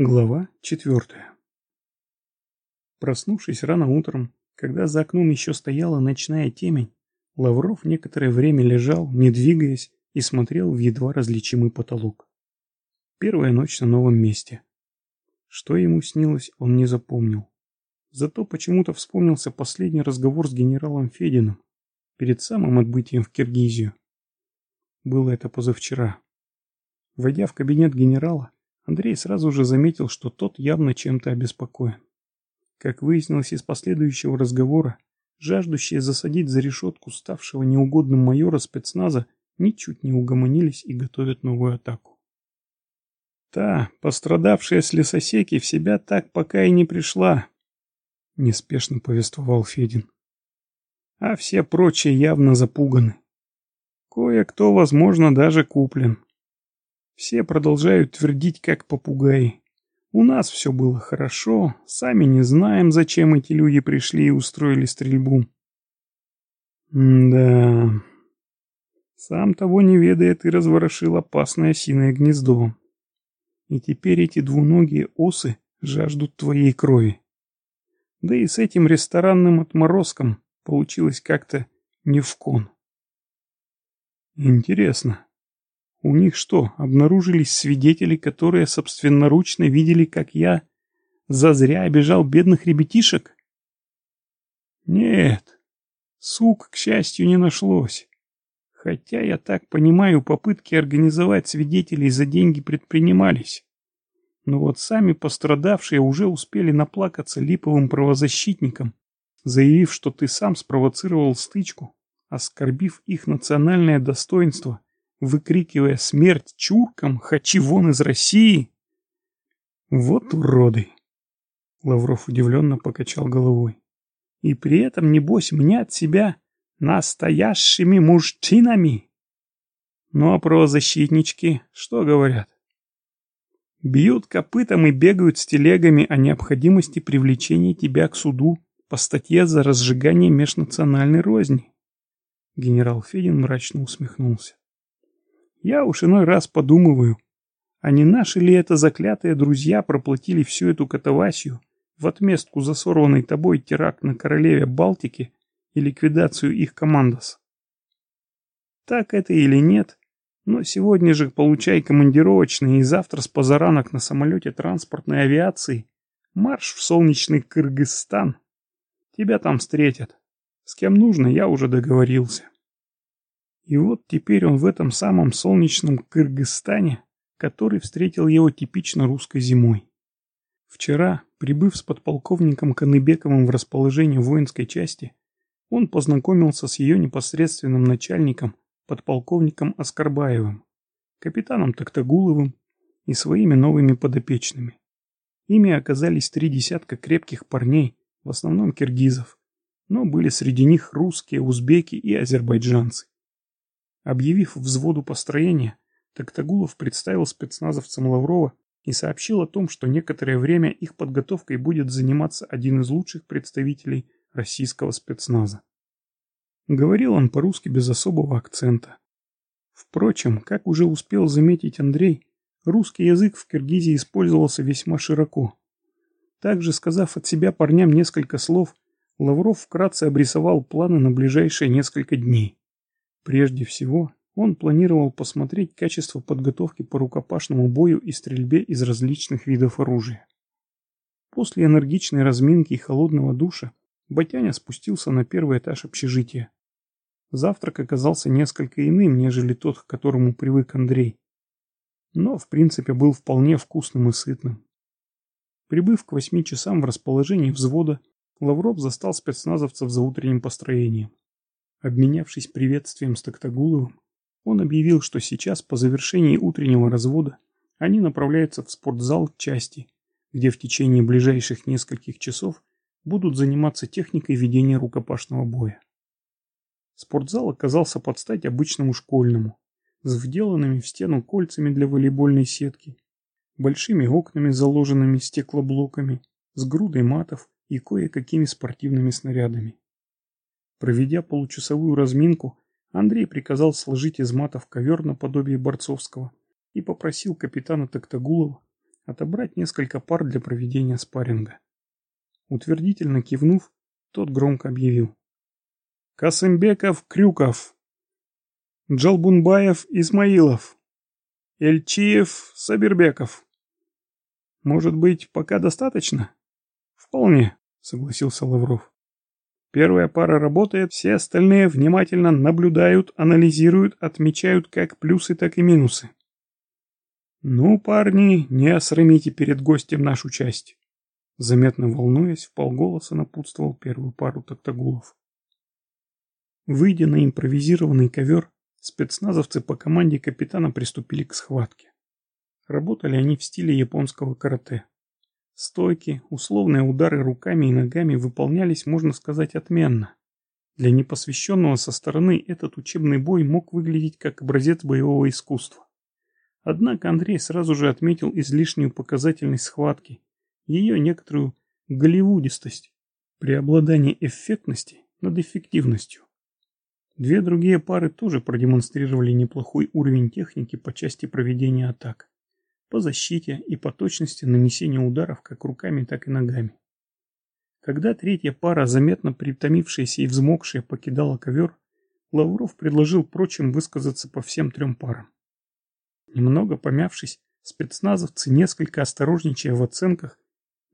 Глава четвертая. Проснувшись рано утром, когда за окном еще стояла ночная темень, Лавров некоторое время лежал, не двигаясь, и смотрел в едва различимый потолок. Первая ночь на новом месте. Что ему снилось, он не запомнил. Зато почему-то вспомнился последний разговор с генералом Фединым перед самым отбытием в Киргизию. Было это позавчера. Войдя в кабинет генерала, Андрей сразу же заметил, что тот явно чем-то обеспокоен. Как выяснилось из последующего разговора, жаждущие засадить за решетку ставшего неугодным майора спецназа ничуть не угомонились и готовят новую атаку. Та, пострадавшая с лесосеки, в себя так пока и не пришла, неспешно повествовал Федин. А все прочие явно запуганы. Кое-кто, возможно, даже куплен. Все продолжают твердить, как попугаи. У нас все было хорошо, сами не знаем, зачем эти люди пришли и устроили стрельбу. М да. Сам того не ведая, ты разворошил опасное осиное гнездо. И теперь эти двуногие осы жаждут твоей крови. Да и с этим ресторанным отморозком получилось как-то не в кон. Интересно, у них что, обнаружились свидетели, которые собственноручно видели, как я зазря обижал бедных ребятишек? Нет, сук, к счастью, не нашлось. Хотя, я так понимаю, попытки организовать свидетелей за деньги предпринимались. Но вот сами пострадавшие уже успели наплакаться липовым правозащитникам, заявив, что ты сам спровоцировал стычку, оскорбив их национальное достоинство – выкрикивая смерть чуркам, хачи вон из России. Вот уроды. Лавров удивленно покачал головой. И при этом, небось, мнят себя настоящими мужчинами. Ну а правозащитнички что говорят? Бьют копытом и бегают с телегами о необходимости привлечения тебя к суду по статье за разжигание межнациональной розни. Генерал Федин мрачно усмехнулся. Я уж иной раз подумываю, а не наши ли это заклятые друзья проплатили всю эту катавасию в отместку за сорванный тобой теракт на королеве Балтики и ликвидацию их командос? Так это или нет, но сегодня же получай командировочные и завтра с позаранок на самолете транспортной авиации марш в солнечный Кыргызстан. Тебя там встретят. С кем нужно, я уже договорился. И вот теперь он в этом самом солнечном Кыргызстане, который встретил его типично русской зимой. Вчера, прибыв с подполковником Каныбековым в расположение воинской части, он познакомился с ее непосредственным начальником, подполковником Оскорбаевым, капитаном Токтагуловым и своими новыми подопечными. Ими оказались три десятка крепких парней, в основном киргизов, но были среди них русские, узбеки и азербайджанцы. Объявив взводу построения, Токтагулов представил спецназовцам Лаврова и сообщил о том, что некоторое время их подготовкой будет заниматься один из лучших представителей российского спецназа. Говорил он по-русски без особого акцента. Впрочем, как уже успел заметить Андрей, русский язык в Киргизии использовался весьма широко. Также, сказав от себя парням несколько слов, Лавров вкратце обрисовал планы на ближайшие несколько дней. Прежде всего, он планировал посмотреть качество подготовки по рукопашному бою и стрельбе из различных видов оружия. После энергичной разминки и холодного душа Батяня спустился на первый этаж общежития. Завтрак оказался несколько иным, нежели тот, к которому привык Андрей. Но, в принципе, был вполне вкусным и сытным. Прибыв к восьми часам в расположении взвода, Лавров застал спецназовцев за утренним построением. Обменявшись приветствием с Токтагуловым, он объявил, что сейчас, по завершении утреннего развода, они направляются в спортзал части, где в течение ближайших нескольких часов будут заниматься техникой ведения рукопашного боя. Спортзал оказался под стать обычному школьному, с вделанными в стену кольцами для волейбольной сетки, большими окнами, заложенными стеклоблоками, с грудой матов и кое-какими спортивными снарядами. Проведя получасовую разминку, Андрей приказал сложить из матов ковер наподобие борцовского и попросил капитана Токтагулова отобрать несколько пар для проведения спарринга. Утвердительно кивнув, тот громко объявил. Касымбеков, Крюков. Джалбунбаев, Исмаилов. Эльчиев, Сабирбеков. Может быть, пока достаточно? Вполне, согласился Лавров. Первая пара работает, все остальные внимательно наблюдают, анализируют, отмечают как плюсы, так и минусы. «Ну, парни, не осрамите перед гостем нашу часть!» Заметно волнуясь, в полголоса напутствовал первую пару токтагулов. Выйдя на импровизированный ковер, спецназовцы по команде капитана приступили к схватке. Работали они в стиле японского карате. Стойки, условные удары руками и ногами выполнялись, можно сказать, отменно. Для непосвященного со стороны этот учебный бой мог выглядеть как образец боевого искусства. Однако Андрей сразу же отметил излишнюю показательность схватки, ее некоторую голливудистость, преобладание эффектности над эффективностью. Две другие пары тоже продемонстрировали неплохой уровень техники по части проведения атак, по защите и по точности нанесения ударов как руками, так и ногами. Когда третья пара, заметно притомившаяся и взмокшая, покидала ковер, Лавров предложил прочим высказаться по всем трем парам. Немного помявшись, спецназовцы, несколько осторожничая в оценках,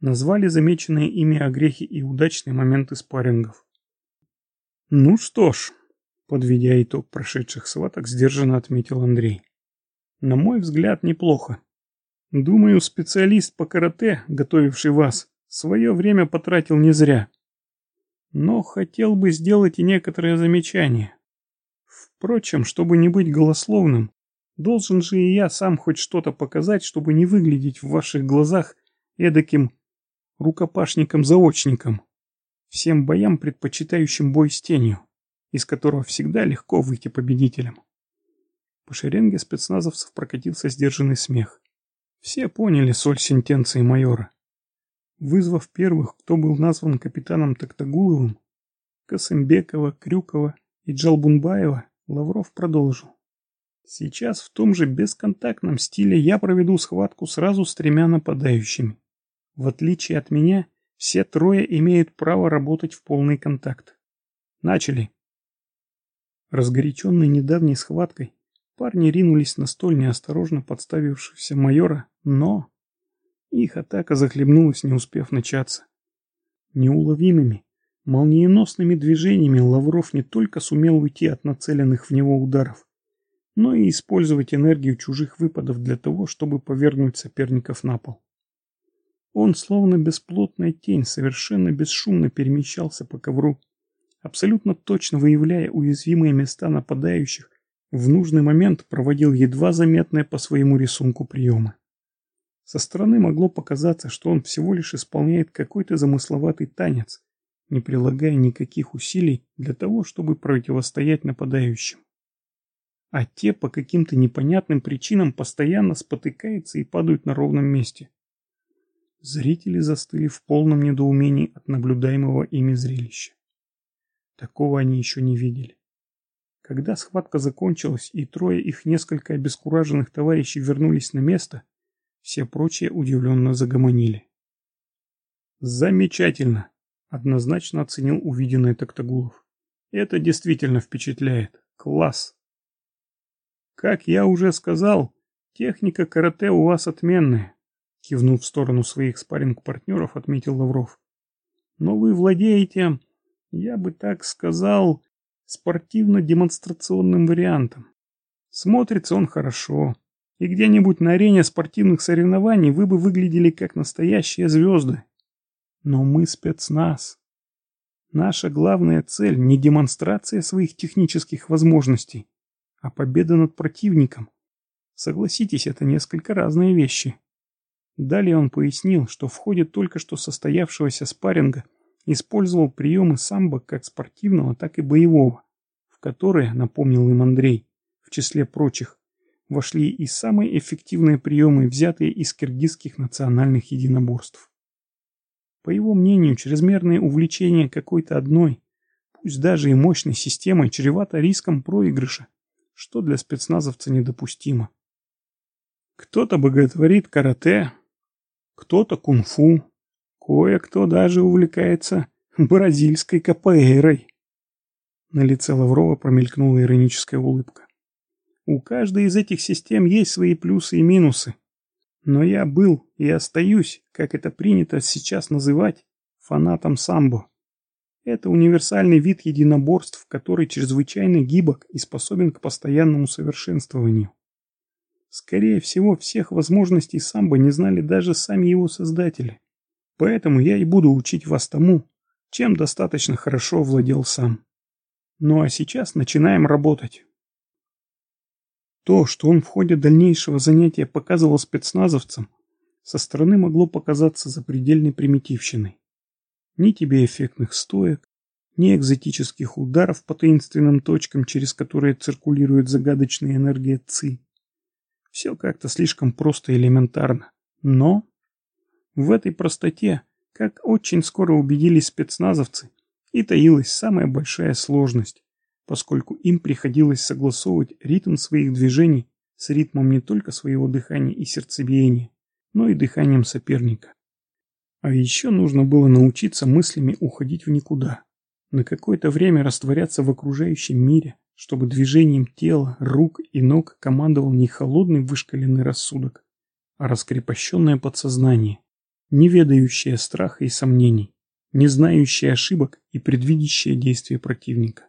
назвали замеченные ими огрехи и удачные моменты спаррингов. «Ну что ж», — подведя итог прошедших сваток, сдержанно отметил Андрей. «На мой взгляд, неплохо. Думаю, специалист по карате, готовивший вас, свое время потратил не зря. Но хотел бы сделать и некоторые замечания. Впрочем, чтобы не быть голословным, Должен же и я сам хоть что-то показать, чтобы не выглядеть в ваших глазах эдаким рукопашником-заочником, всем боям предпочитающим бой с тенью, из которого всегда легко выйти победителем. По шеренге спецназовцев прокатился сдержанный смех. Все поняли соль сентенции майора. Вызвав первых, кто был назван капитаном Токтагуловым, Косымбекова, Крюкова и Джалбунбаева, Лавров продолжил. Сейчас в том же бесконтактном стиле я проведу схватку сразу с тремя нападающими. В отличие от меня, все трое имеют право работать в полный контакт. Начали. Разгоряченные недавней схваткой, парни ринулись на столь неосторожно подставившегося майора, но... Их атака захлебнулась, не успев начаться. Неуловимыми, молниеносными движениями Лавров не только сумел уйти от нацеленных в него ударов, но и использовать энергию чужих выпадов для того, чтобы повергнуть соперников на пол. Он, словно бесплотная тень, совершенно бесшумно перемещался по ковру, абсолютно точно выявляя уязвимые места нападающих, в нужный момент проводил едва заметные по своему рисунку приемы. Со стороны могло показаться, что он всего лишь исполняет какой-то замысловатый танец, не прилагая никаких усилий для того, чтобы противостоять нападающим а те по каким-то непонятным причинам постоянно спотыкаются и падают на ровном месте. Зрители застыли в полном недоумении от наблюдаемого ими зрелища. Такого они еще не видели. Когда схватка закончилась и трое их несколько обескураженных товарищей вернулись на место, все прочие удивленно загомонили. «Замечательно!» – однозначно оценил увиденное Токтагулов. «Это действительно впечатляет. Класс!» Как я уже сказал, техника карате у вас отменная, кивнув в сторону своих спарринг-партнеров, отметил Лавров. Но вы владеете, я бы так сказал, спортивно-демонстрационным вариантом. Смотрится он хорошо, и где-нибудь на арене спортивных соревнований вы бы выглядели как настоящие звезды. Но мы спецназ. Наша главная цель не демонстрация своих технических возможностей, а победа над противником. Согласитесь, это несколько разные вещи. Далее он пояснил, что в ходе только что состоявшегося спарринга использовал приемы самбо как спортивного, так и боевого, в которые, напомнил им Андрей, в числе прочих, вошли и самые эффективные приемы, взятые из киргизских национальных единоборств. По его мнению, чрезмерное увлечение какой-то одной, пусть даже и мощной системой, чревато риском проигрыша, что для спецназовца недопустимо. Кто-то боготворит карате, кто-то кунг-фу, кое-кто даже увлекается бразильской капоэйрой. На лице Лаврова промелькнула ироническая улыбка. У каждой из этих систем есть свои плюсы и минусы. Но я был и остаюсь, как это принято сейчас называть, фанатом самбо. Это универсальный вид единоборств, который чрезвычайно гибок и способен к постоянному совершенствованию. Скорее всего, всех возможностей самбо не знали даже сами его создатели. Поэтому я и буду учить вас тому, чем достаточно хорошо владел сам. Ну а сейчас начинаем работать. То, что он в ходе дальнейшего занятия показывал спецназовцам, со стороны могло показаться запредельной примитивщиной. Ни тебе эффектных стоек, ни экзотических ударов по таинственным точкам, через которые циркулирует загадочная энергия ЦИ. Все как-то слишком просто и элементарно. Но в этой простоте, как очень скоро убедились спецназовцы, и таилась самая большая сложность поскольку им приходилось согласовывать ритм своих движений с ритмом не только своего дыхания и сердцебиения, но и дыханием соперника. А еще нужно было научиться мыслями уходить в никуда, на какое-то время растворяться в окружающем мире, чтобы движением тела, рук и ног командовал не холодный вышкаленный рассудок, а раскрепощенное подсознание, не ведающее страха и сомнений, не знающее ошибок и предвидящее действия противника.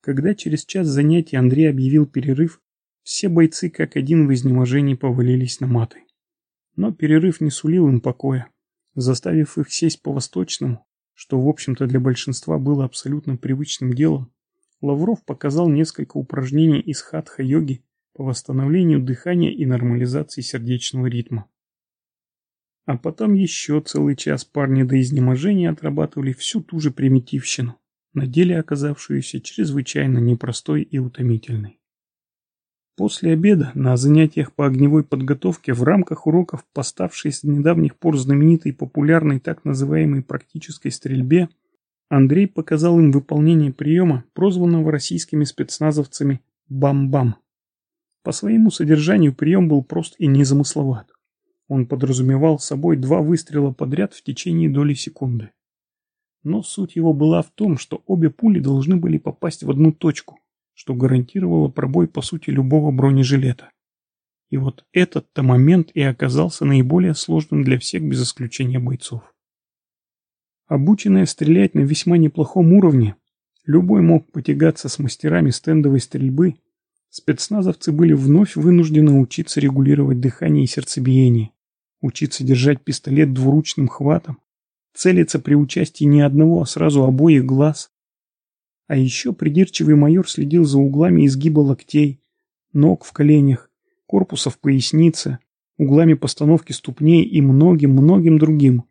Когда через час занятий Андрей объявил перерыв, все бойцы как один в изнеможении повалились на маты. Но перерыв не сулил им покоя, заставив их сесть по-восточному, что в общем-то для большинства было абсолютно привычным делом, Лавров показал несколько упражнений из хатха-йоги по восстановлению дыхания и нормализации сердечного ритма. А потом еще целый час парни до изнеможения отрабатывали всю ту же примитивщину на деле оказавшуюся чрезвычайно непростой и утомительной. После обеда на занятиях по огневой подготовке в рамках уроков, поставшей с недавних пор знаменитой популярной так называемой практической стрельбе, Андрей показал им выполнение приема, прозванного российскими спецназовцами «бам-бам». По своему содержанию прием был прост и незамысловат. Он подразумевал собой два выстрела подряд в течение доли секунды. Но суть его была в том, что обе пули должны были попасть в одну точку, что гарантировало пробой по сути любого бронежилета. И вот этот-то момент и оказался наиболее сложным для всех без исключения бойцов. Обученные стрелять на весьма неплохом уровне, любой мог потягаться с мастерами стендовой стрельбы, спецназовцы были вновь вынуждены учиться регулировать дыхание и сердцебиение, учиться держать пистолет двуручным хватом, целиться при участии не одного, а сразу обоих глаз. А еще придирчивый майор следил за углами изгиба локтей, ног в коленях, корпуса в пояснице, углами постановки ступней и многим-многим другим.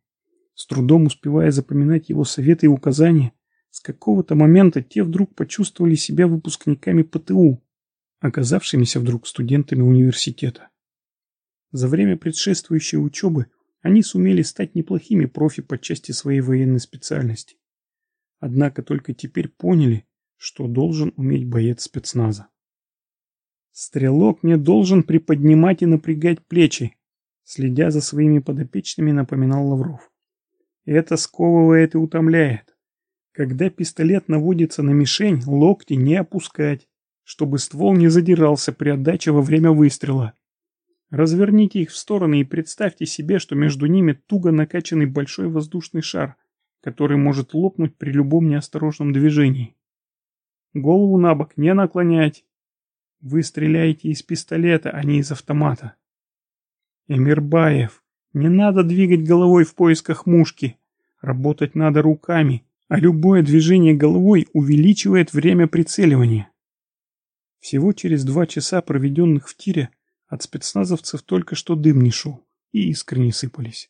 С трудом успевая запоминать его советы и указания, с какого-то момента те вдруг почувствовали себя выпускниками ПТУ, оказавшимися вдруг студентами университета. За время предшествующей учебы они сумели стать неплохими профи по части своей военной специальности. Однако только теперь поняли, что должен уметь боец спецназа. Стрелок не должен приподнимать и напрягать плечи, следя за своими подопечными, напоминал Лавров. Это сковывает и утомляет. Когда пистолет наводится на мишень, локти не опускать, чтобы ствол не задирался при отдаче во время выстрела. Разверните их в стороны и представьте себе, что между ними туго накачанный большой воздушный шар, который может лопнуть при любом неосторожном движении. Голову на бок не наклонять. Вы стреляете из пистолета, а не из автомата. Эмирбаев, не надо двигать головой в поисках мушки. Работать надо руками, а любое движение головой увеличивает время прицеливания. Всего через два часа, проведенных в тире, от спецназовцев только что дым не шел, и искры не сыпались.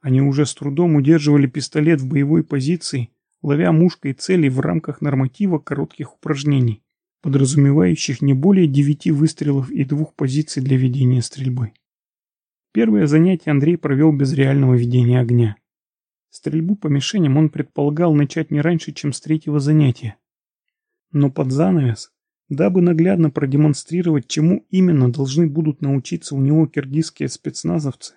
Они уже с трудом удерживали пистолет в боевой позиции, ловя мушкой цели в рамках норматива коротких упражнений, подразумевающих не более девяти выстрелов и двух позиций для ведения стрельбы. Первое занятие Андрей провел без реального ведения огня. Стрельбу по мишеням он предполагал начать не раньше, чем с третьего занятия. Но под занавес дабы наглядно продемонстрировать, чему именно должны будут научиться у него киргизские спецназовцы.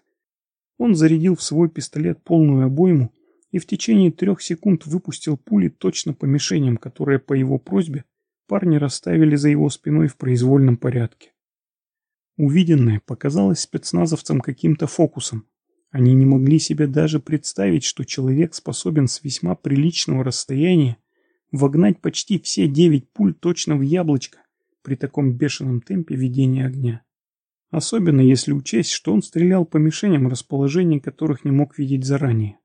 Он зарядил в свой пистолет полную обойму и в течение трех секунд выпустил пули точно по мишеням, которые по его просьбе парни расставили за его спиной в произвольном порядке. Увиденное показалось спецназовцам каким-то фокусом. Они не могли себе даже представить, что человек способен с весьма приличного расстояния вогнать почти все девять пуль точно в яблочко при таком бешеном темпе ведения огня. Особенно если учесть, что он стрелял по мишеням, расположение которых не мог видеть заранее.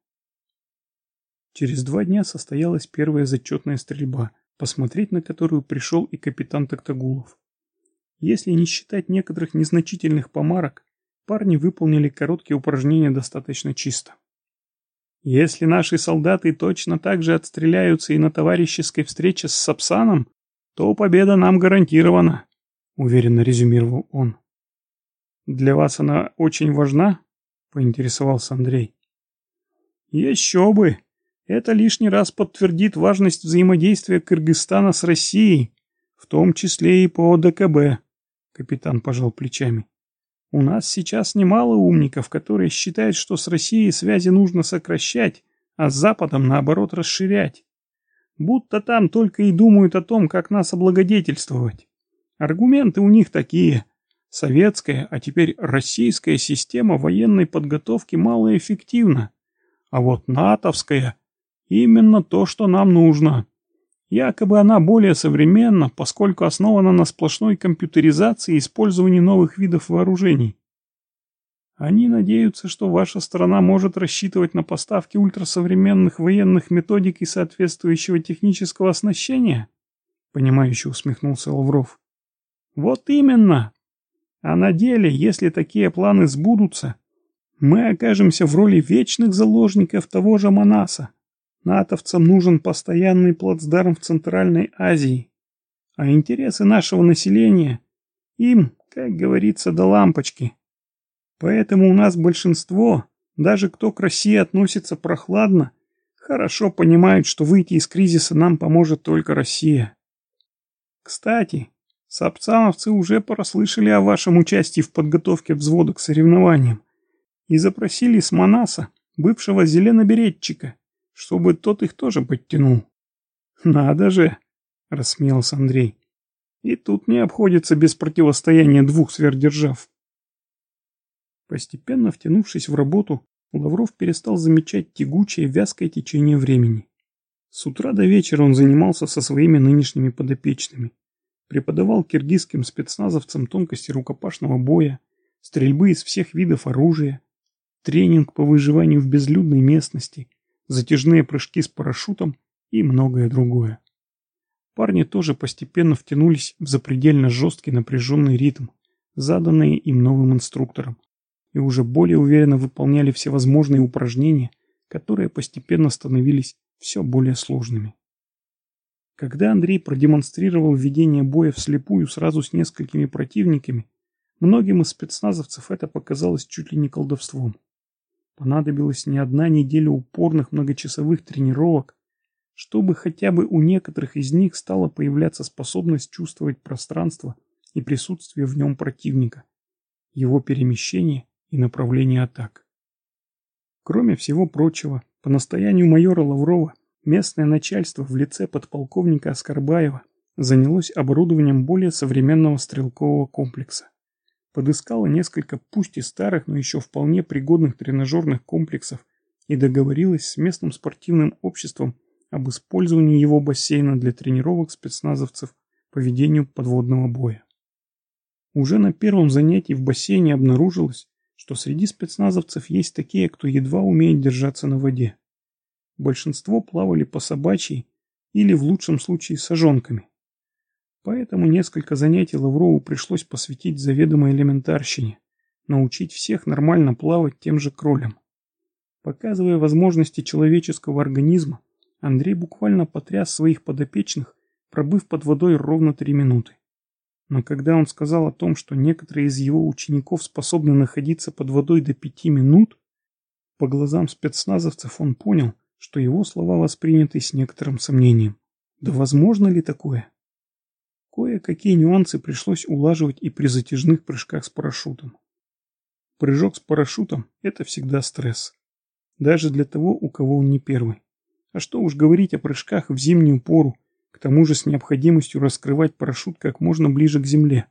Через два дня состоялась первая зачетная стрельба, посмотреть на которую пришел и капитан Токтагулов. Если не считать некоторых незначительных помарок, парни выполнили короткие упражнения достаточно чисто. Если наши солдаты точно так же отстреляются и на товарищеской встрече с Сапсаном, то победа нам гарантирована, уверенно резюмировал он. Для вас она очень важна? поинтересовался Андрей. Еще бы! Это лишний раз подтвердит важность взаимодействия Кыргызстана с Россией, в том числе и по ДКБ. Капитан пожал плечами. У нас сейчас немало умников, которые считают, что с Россией связи нужно сокращать, а с Западом, наоборот, расширять. Будто там только и думают о том, как нас облагодетельствовать. Аргументы у них такие. Советская, а теперь российская система военной подготовки малоэффективна. А вот натовская – именно то, что нам нужно. Якобы она более современна, поскольку основана на сплошной компьютеризации и использовании новых видов вооружений. Они надеются, что ваша страна может рассчитывать на поставки ультрасовременных военных методик и соответствующего технического оснащения? Понимающе усмехнулся Лавров. Вот именно. А на деле, если такие планы сбудутся, мы окажемся в роли вечных заложников того же Манаса. Натовцам нужен постоянный плацдарм в Центральной Азии, а интересы нашего населения им, как говорится, до лампочки. Поэтому у нас большинство, даже кто к России относится прохладно, хорошо понимают, что выйти из кризиса нам поможет только Россия. Кстати, сапцановцы уже прослышали о вашем участии в подготовке взвода к соревнованиям и запросили с Манаса, бывшего зеленоберетчика, чтобы тот их тоже подтянул. Надо же, рассмеялся Андрей. И тут не обходится без противостояния двух сверхдержав. Постепенно втянувшись в работу, Лавров перестал замечать тягучее, вязкое течение времени. С утра до вечера он занимался со своими нынешними подопечными. Преподавал киргизским спецназовцам тонкости рукопашного боя, стрельбы из всех видов оружия, тренинг по выживанию в безлюдной местности – затяжные прыжки с парашютом и многое другое. Парни тоже постепенно втянулись в запредельно жесткий напряженный ритм, заданный им новым инструктором, и уже более уверенно выполняли всевозможные упражнения, которые постепенно становились все более сложными. Когда Андрей продемонстрировал ведение боя вслепую сразу с несколькими противниками, многим из спецназовцев это показалось чуть ли не колдовством. Понадобилась не одна неделя упорных многочасовых тренировок, чтобы хотя бы у некоторых из них стала появляться способность чувствовать пространство и присутствие в нем противника, его перемещение и направление атак. Кроме всего прочего, по настоянию майора Лаврова, местное начальство в лице подполковника Оскорбаева занялось оборудованием более современного стрелкового комплекса подыскала несколько пусть и старых, но еще вполне пригодных тренажерных комплексов и договорилась с местным спортивным обществом об использовании его бассейна для тренировок спецназовцев по ведению подводного боя. Уже на первом занятии в бассейне обнаружилось, что среди спецназовцев есть такие, кто едва умеет держаться на воде. Большинство плавали по собачьей или в лучшем случае сажонками. Поэтому несколько занятий Лаврову пришлось посвятить заведомо элементарщине, научить всех нормально плавать тем же кролем. Показывая возможности человеческого организма, Андрей буквально потряс своих подопечных, пробыв под водой ровно три минуты. Но когда он сказал о том, что некоторые из его учеников способны находиться под водой до пяти минут, по глазам спецназовцев он понял, что его слова восприняты с некоторым сомнением. Да возможно ли такое? Кое-какие нюансы пришлось улаживать и при затяжных прыжках с парашютом. Прыжок с парашютом – это всегда стресс. Даже для того, у кого он не первый. А что уж говорить о прыжках в зимнюю пору, к тому же с необходимостью раскрывать парашют как можно ближе к земле.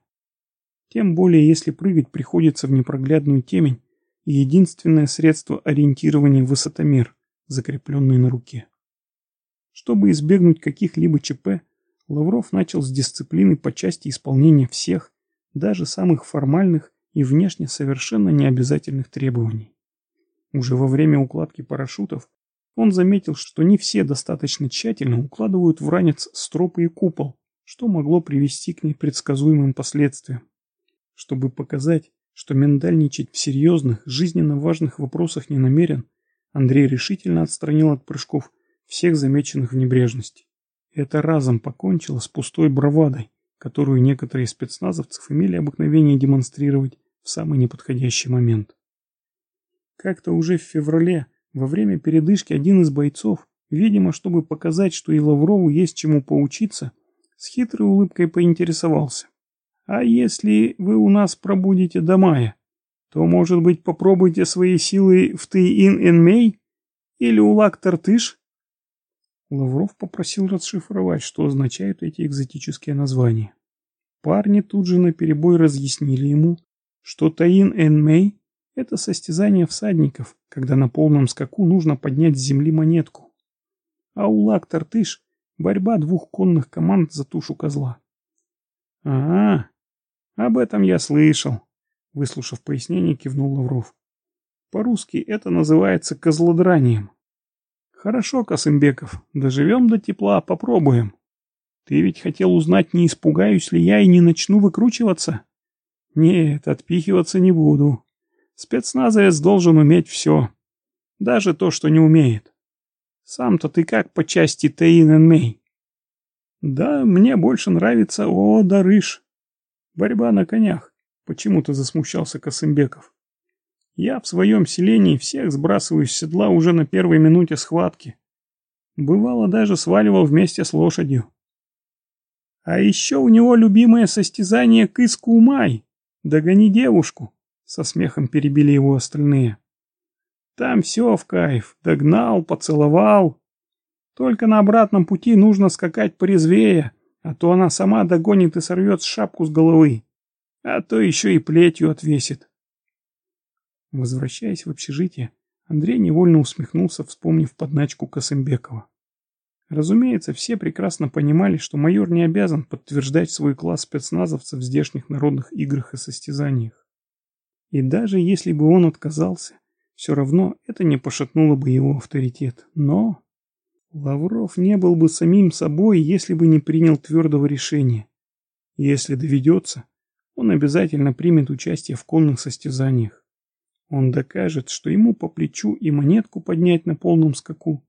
Тем более, если прыгать приходится в непроглядную темень и единственное средство ориентирования – высотомер, закрепленный на руке. Чтобы избегнуть каких-либо ЧП, Лавров начал с дисциплины по части исполнения всех, даже самых формальных и внешне совершенно необязательных требований. Уже во время укладки парашютов он заметил, что не все достаточно тщательно укладывают в ранец стропы и купол, что могло привести к непредсказуемым последствиям. Чтобы показать, что миндальничать в серьезных, жизненно важных вопросах не намерен, Андрей решительно отстранил от прыжков всех замеченных в небрежности. Это разом покончило с пустой бравадой, которую некоторые спецназовцев имели обыкновение демонстрировать в самый неподходящий момент. Как-то уже в феврале, во время передышки, один из бойцов, видимо, чтобы показать, что и Лаврову есть чему поучиться, с хитрой улыбкой поинтересовался. «А если вы у нас пробудете до мая, то, может быть, попробуйте свои силы в Ты-Ин-Эн-Мей или Улак-Тартыш?» Лавров попросил расшифровать, что означают эти экзотические названия. Парни тут же наперебой разъяснили ему, что Таин-Эн-Мэй – это состязание всадников, когда на полном скаку нужно поднять с земли монетку. А Улак-Тартыш – борьба двух конных команд за тушу козла. «А, об этом я слышал», – выслушав пояснение, кивнул Лавров. «По-русски это называется козлодранием». Хорошо, Косымбеков, доживем до тепла, попробуем. Ты ведь хотел узнать, не испугаюсь ли я и не начну выкручиваться? Нет, отпихиваться не буду. Спецназовец должен уметь все. Даже то, что не умеет. Сам-то ты как по части Тейн Мэй? Да, мне больше нравится О, Дарыш. Борьба на конях. Почему-то засмущался Косымбеков. Я в своем селении всех сбрасываю с седла уже на первой минуте схватки. Бывало, даже сваливал вместе с лошадью. А еще у него любимое состязание кыску-май. Догони девушку. Со смехом перебили его остальные. Там все в кайф. Догнал, поцеловал. Только на обратном пути нужно скакать порезвее, а то она сама догонит и сорвет шапку с головы. А то еще и плетью отвесит. Возвращаясь в общежитие, Андрей невольно усмехнулся, вспомнив подначку Косымбекова. Разумеется, все прекрасно понимали, что майор не обязан подтверждать свой класс спецназовцев в здешних народных играх и состязаниях. И даже если бы он отказался, все равно это не пошатнуло бы его авторитет. Но Лавров не был бы самим собой, если бы не принял твердого решения. Если доведется, он обязательно примет участие в конных состязаниях. Он докажет, что ему по плечу и монетку поднять на полном скаку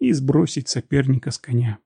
и сбросить соперника с коня.